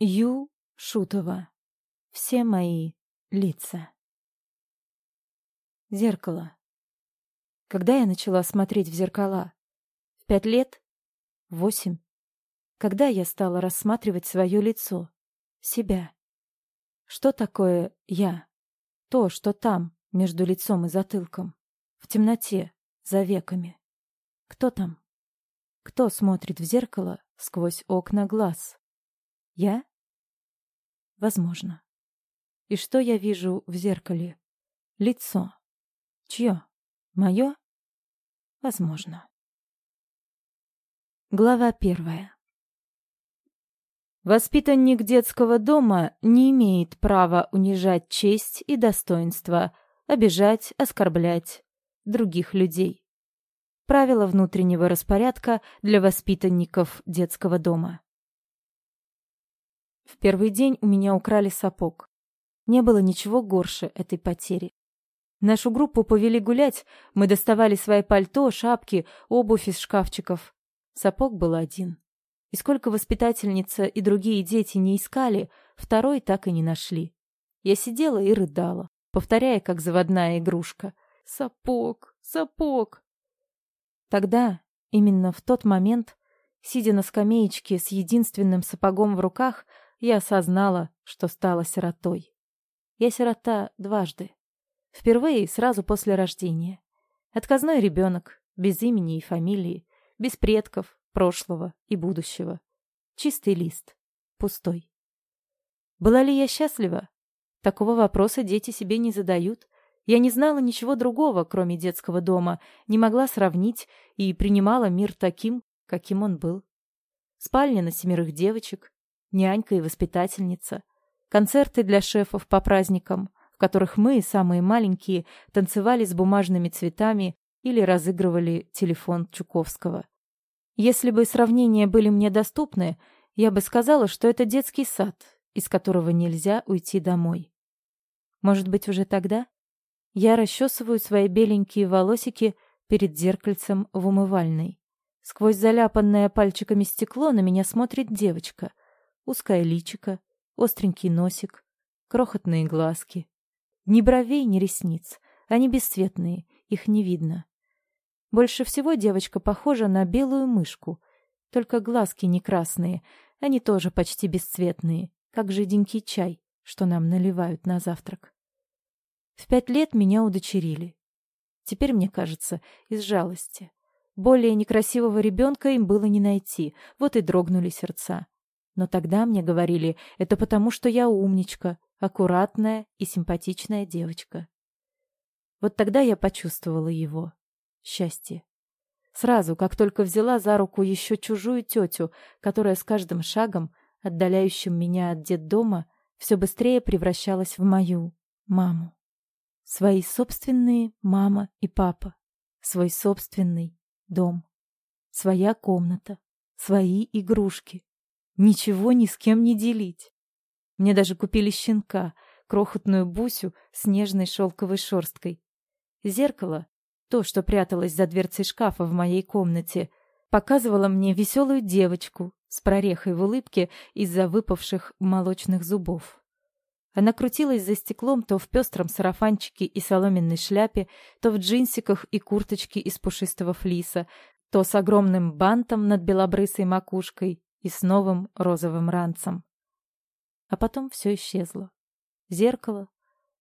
Ю. Шутова. Все мои лица. Зеркало. Когда я начала смотреть в зеркала? В пять лет? Восемь? Когда я стала рассматривать свое лицо? Себя? Что такое я? То, что там, между лицом и затылком. В темноте, за веками. Кто там? Кто смотрит в зеркало сквозь окна глаз? Я? Возможно. И что я вижу в зеркале? Лицо. Чье? Мое? Возможно. Глава первая. Воспитанник детского дома не имеет права унижать честь и достоинство, обижать, оскорблять других людей. Правила внутреннего распорядка для воспитанников детского дома. В первый день у меня украли сапог. Не было ничего горше этой потери. Нашу группу повели гулять, мы доставали свои пальто, шапки, обувь из шкафчиков. Сапог был один. И сколько воспитательница и другие дети не искали, второй так и не нашли. Я сидела и рыдала, повторяя, как заводная игрушка. «Сапог! Сапог!» Тогда, именно в тот момент, сидя на скамеечке с единственным сапогом в руках, я осознала, что стала сиротой. Я сирота дважды. Впервые сразу после рождения. Отказной ребенок, без имени и фамилии, без предков, прошлого и будущего. Чистый лист, пустой. Была ли я счастлива? Такого вопроса дети себе не задают. Я не знала ничего другого, кроме детского дома, не могла сравнить и принимала мир таким, каким он был. Спальня на семерых девочек, нянька и воспитательница, концерты для шефов по праздникам, в которых мы, самые маленькие, танцевали с бумажными цветами или разыгрывали телефон Чуковского. Если бы сравнения были мне доступны, я бы сказала, что это детский сад, из которого нельзя уйти домой. Может быть, уже тогда? Я расчесываю свои беленькие волосики перед зеркальцем в умывальной. Сквозь заляпанное пальчиками стекло на меня смотрит девочка — узкое личико, остренький носик, крохотные глазки. Ни бровей, ни ресниц. Они бесцветные, их не видно. Больше всего девочка похожа на белую мышку. Только глазки не красные, они тоже почти бесцветные, как жиденький чай, что нам наливают на завтрак. В пять лет меня удочерили. Теперь, мне кажется, из жалости. Более некрасивого ребенка им было не найти, вот и дрогнули сердца. Но тогда мне говорили, это потому, что я умничка, аккуратная и симпатичная девочка. Вот тогда я почувствовала его. Счастье. Сразу, как только взяла за руку еще чужую тетю, которая с каждым шагом, отдаляющим меня от детдома, все быстрее превращалась в мою маму. Свои собственные мама и папа. Свой собственный дом. Своя комната. Свои игрушки. Ничего ни с кем не делить. Мне даже купили щенка, крохотную бусю с нежной шелковой шерсткой. Зеркало, то, что пряталось за дверцей шкафа в моей комнате, показывало мне веселую девочку с прорехой в улыбке из-за выпавших молочных зубов. Она крутилась за стеклом то в пестром сарафанчике и соломенной шляпе, то в джинсиках и курточке из пушистого флиса, то с огромным бантом над белобрысой макушкой, и с новым розовым ранцем. А потом все исчезло. Зеркало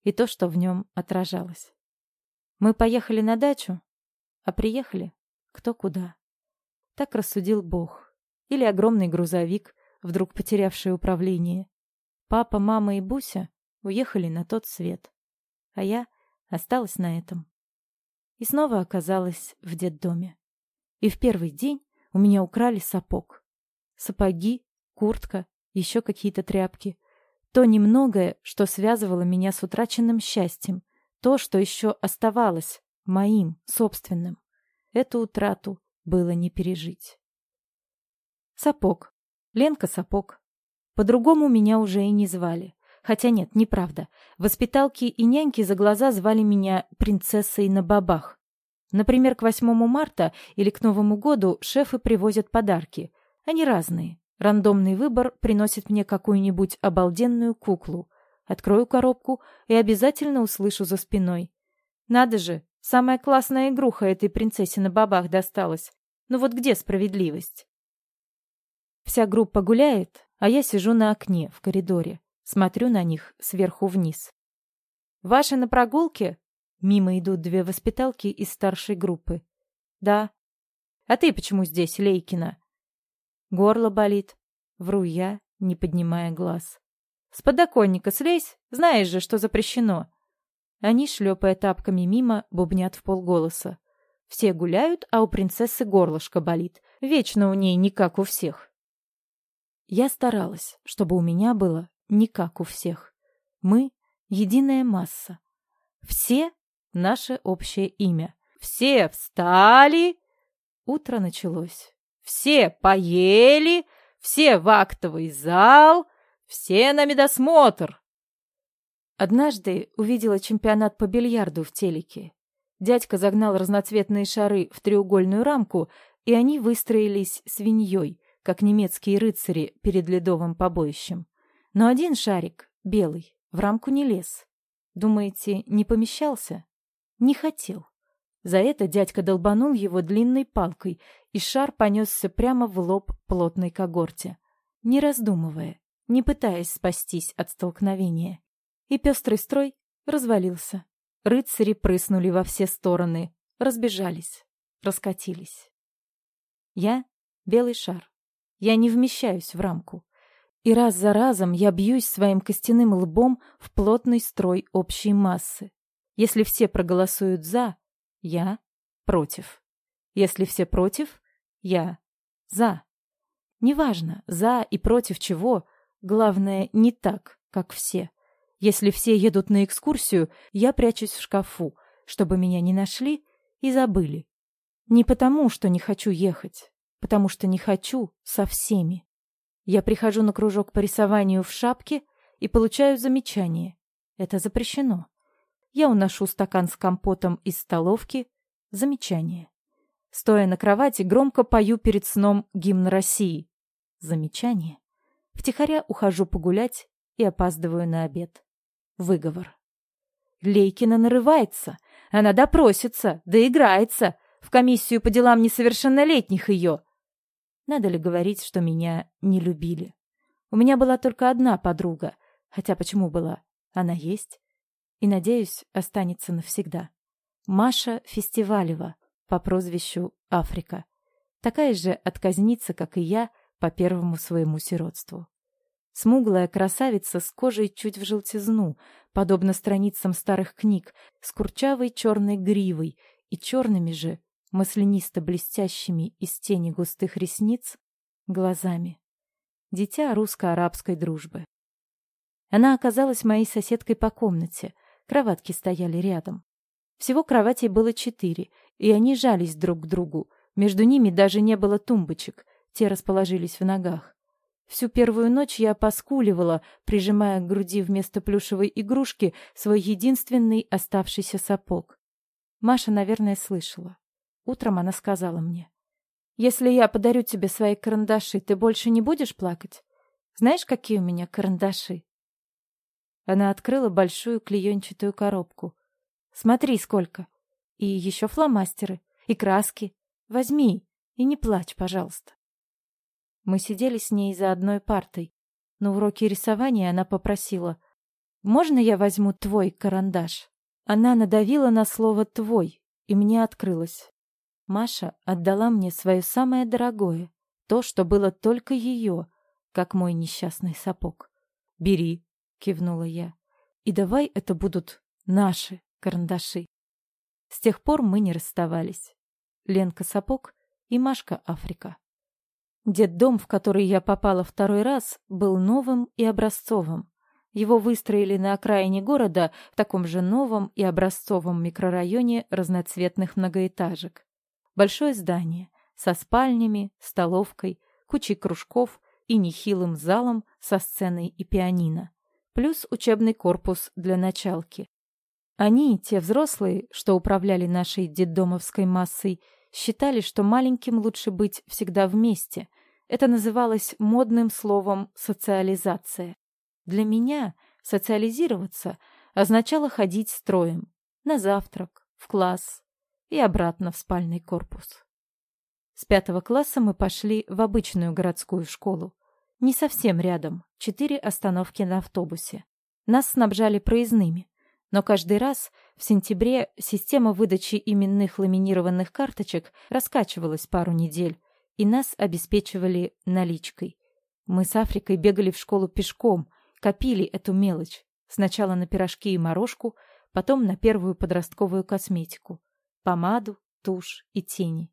и то, что в нем отражалось. Мы поехали на дачу, а приехали кто куда. Так рассудил Бог. Или огромный грузовик, вдруг потерявший управление. Папа, мама и Буся уехали на тот свет. А я осталась на этом. И снова оказалась в детдоме. И в первый день у меня украли сапог. Сапоги, куртка, еще какие-то тряпки. То немногое, что связывало меня с утраченным счастьем. То, что еще оставалось моим, собственным. Эту утрату было не пережить. Сапог. Ленка Сапог. По-другому меня уже и не звали. Хотя нет, неправда. Воспиталки и няньки за глаза звали меня принцессой на бабах. Например, к 8 марта или к Новому году шефы привозят подарки. Они разные. Рандомный выбор приносит мне какую-нибудь обалденную куклу. Открою коробку и обязательно услышу за спиной. Надо же, самая классная игруха этой принцессе на бабах досталась. Ну вот где справедливость? Вся группа гуляет, а я сижу на окне в коридоре, смотрю на них сверху вниз. «Ваши на прогулке?» Мимо идут две воспиталки из старшей группы. «Да». «А ты почему здесь, Лейкина?» «Горло болит». Вру я, не поднимая глаз. «С подоконника слезь, знаешь же, что запрещено». Они, шлепая тапками мимо, бубнят в полголоса. Все гуляют, а у принцессы горлышко болит. Вечно у ней не как у всех. Я старалась, чтобы у меня было не как у всех. Мы — единая масса. Все — наше общее имя. Все встали. Утро началось. Все поели, все в актовый зал, все на медосмотр. Однажды увидела чемпионат по бильярду в телеке. Дядька загнал разноцветные шары в треугольную рамку, и они выстроились свиньей, как немецкие рыцари перед ледовым побоищем. Но один шарик, белый, в рамку не лез. Думаете, не помещался? Не хотел. За это дядька долбанул его длинной палкой, и шар понесся прямо в лоб плотной когорте, не раздумывая, не пытаясь спастись от столкновения. И пестрый строй развалился. Рыцари прыснули во все стороны, разбежались, раскатились. Я — белый шар. Я не вмещаюсь в рамку. И раз за разом я бьюсь своим костяным лбом в плотный строй общей массы. Если все проголосуют «за», я против. Если все против, я за. Неважно, за и против чего, главное, не так, как все. Если все едут на экскурсию, я прячусь в шкафу, чтобы меня не нашли и забыли. Не потому, что не хочу ехать, потому что не хочу со всеми. Я прихожу на кружок по рисованию в шапке и получаю замечание. Это запрещено. Я уношу стакан с компотом из столовки. Замечание. Стоя на кровати, громко пою перед сном гимн России. Замечание. Втихаря ухожу погулять и опаздываю на обед. Выговор. Лейкина нарывается. Она допросится, доиграется. В комиссию по делам несовершеннолетних ее. Надо ли говорить, что меня не любили? У меня была только одна подруга. Хотя почему была? Она есть. И, надеюсь, останется навсегда. Маша Фестивалева по прозвищу Африка. Такая же отказница, как и я, по первому своему сиротству. Смуглая красавица с кожей чуть в желтизну, подобно страницам старых книг, с курчавой черной гривой и черными же, маслянисто-блестящими из тени густых ресниц, глазами. Дитя русско-арабской дружбы. Она оказалась моей соседкой по комнате, кроватки стояли рядом. Всего кроватей было четыре, и они жались друг к другу, между ними даже не было тумбочек, те расположились в ногах. Всю первую ночь я поскуливала, прижимая к груди вместо плюшевой игрушки свой единственный оставшийся сапог. Маша, наверное, слышала. Утром она сказала мне. «Если я подарю тебе свои карандаши, ты больше не будешь плакать? Знаешь, какие у меня карандаши?» Она открыла большую клеенчатую коробку. «Смотри, сколько! И еще фломастеры, и краски. Возьми и не плачь, пожалуйста». Мы сидели с ней за одной партой. На уроке рисования она попросила «Можно я возьму твой карандаш?» Она надавила на слово «твой», и мне открылось. Маша отдала мне свое самое дорогое, то, что было только ее, как мой несчастный сапог. «Бери», — кивнула я, — «и давай это будут наши карандаши». С тех пор мы не расставались. Ленка Сапог и Машка Африка. Детдом, в который я попала второй раз, был новым и образцовым. Его выстроили на окраине города в таком же новом и образцовом микрорайоне разноцветных многоэтажек. Большое здание со спальнями, столовкой, кучей кружков и нехилым залом со сценой и пианино, плюс учебный корпус для началки. Они, те взрослые, что управляли нашей детдомовской массой, считали, что маленьким лучше быть всегда вместе, Это называлось модным словом «социализация». Для меня социализироваться означало ходить строем на завтрак, в класс и обратно в спальный корпус. С пятого класса мы пошли в обычную городскую школу. Не совсем рядом, четыре остановки на автобусе. Нас снабжали проездными, но каждый раз в сентябре система выдачи именных ламинированных карточек раскачивалась пару недель, и нас обеспечивали наличкой. Мы с Африкой бегали в школу пешком, копили эту мелочь. Сначала на пирожки и морожку, потом на первую подростковую косметику. Помаду, тушь и тени.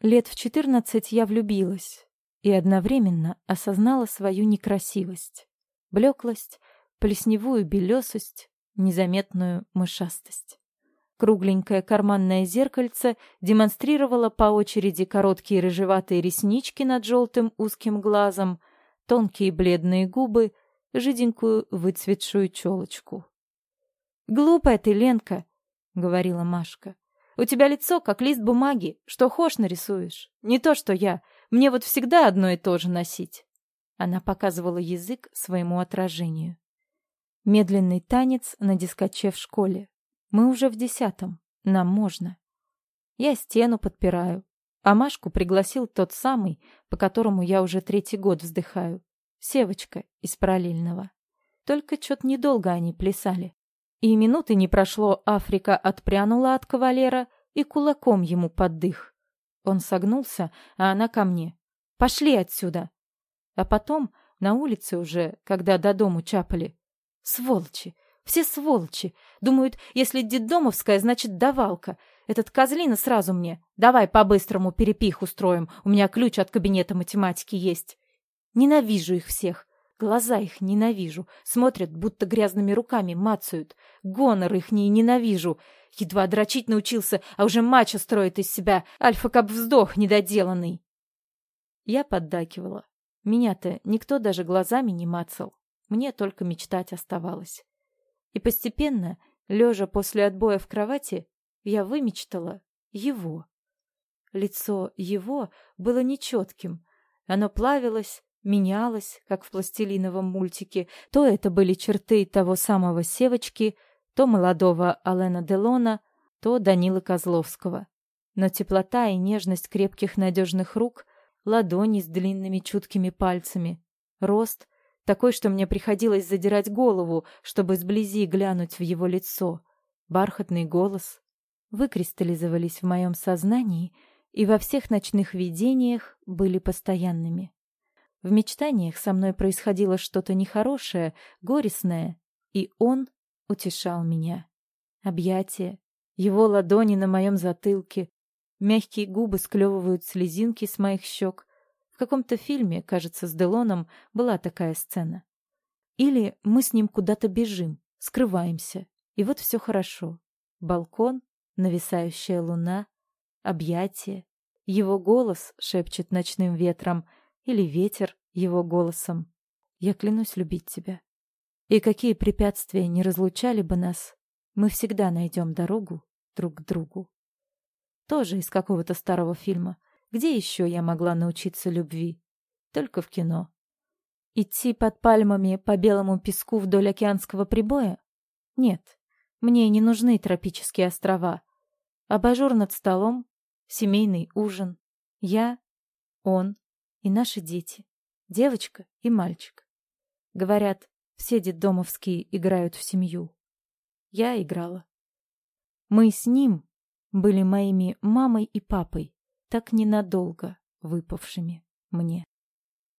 Лет в четырнадцать я влюбилась и одновременно осознала свою некрасивость, блеклость, плесневую белесость, незаметную мышастость. Кругленькое карманное зеркальце демонстрировало по очереди короткие рыжеватые реснички над желтым узким глазом, тонкие бледные губы, жиденькую выцветшую челочку. «Глупая ты, Ленка!» — говорила Машка. «У тебя лицо, как лист бумаги, что хошь нарисуешь. Не то, что я. Мне вот всегда одно и то же носить». Она показывала язык своему отражению. Медленный танец на дискоче в школе. Мы уже в десятом. Нам можно. Я стену подпираю. А Машку пригласил тот самый, по которому я уже третий год вздыхаю. Севочка из параллельного. Только чё-то недолго они плясали. И минуты не прошло, Африка отпрянула от кавалера и кулаком ему под дых. Он согнулся, а она ко мне. «Пошли отсюда!» А потом, на улице уже, когда до дому чапали. Сволочи! Все сволочи. Думают, если детдомовская, значит давалка. Этот козлина сразу мне. Давай по-быстрому перепих устроим. У меня ключ от кабинета математики есть. Ненавижу их всех. Глаза их ненавижу. Смотрят, будто грязными руками мацают. Гонор их не ненавижу. Едва дрочить научился, а уже мачо строит из себя. Альфа как вздох недоделанный. Я поддакивала. Меня-то никто даже глазами не мацал. Мне только мечтать оставалось. И постепенно, лежа после отбоя в кровати, я вымечтала его. Лицо его было нечетким. Оно плавилось, менялось, как в пластилиновом мультике. То это были черты того самого Севочки, то молодого Алена Делона, то Данилы Козловского. Но теплота и нежность крепких надежных рук, ладони с длинными чуткими пальцами, рост, такой, что мне приходилось задирать голову, чтобы сблизи глянуть в его лицо. Бархатный голос выкристаллизовались в моем сознании и во всех ночных видениях были постоянными. В мечтаниях со мной происходило что-то нехорошее, горестное, и он утешал меня. Объятия, его ладони на моем затылке, мягкие губы склевывают слезинки с моих щек, в каком-то фильме, кажется, с Делоном была такая сцена. Или мы с ним куда-то бежим, скрываемся, и вот все хорошо. Балкон, нависающая луна, объятие. Его голос шепчет ночным ветром, или ветер его голосом. Я клянусь любить тебя. И какие препятствия не разлучали бы нас, мы всегда найдем дорогу друг к другу. Тоже из какого-то старого фильма. Где еще я могла научиться любви? Только в кино. Идти под пальмами по белому песку вдоль океанского прибоя? Нет, мне не нужны тропические острова. Абажур над столом, семейный ужин, я, он и наши дети, девочка и мальчик. Говорят, все детдомовские играют в семью. Я играла. Мы с ним были моими мамой и папой, так ненадолго выпавшими мне.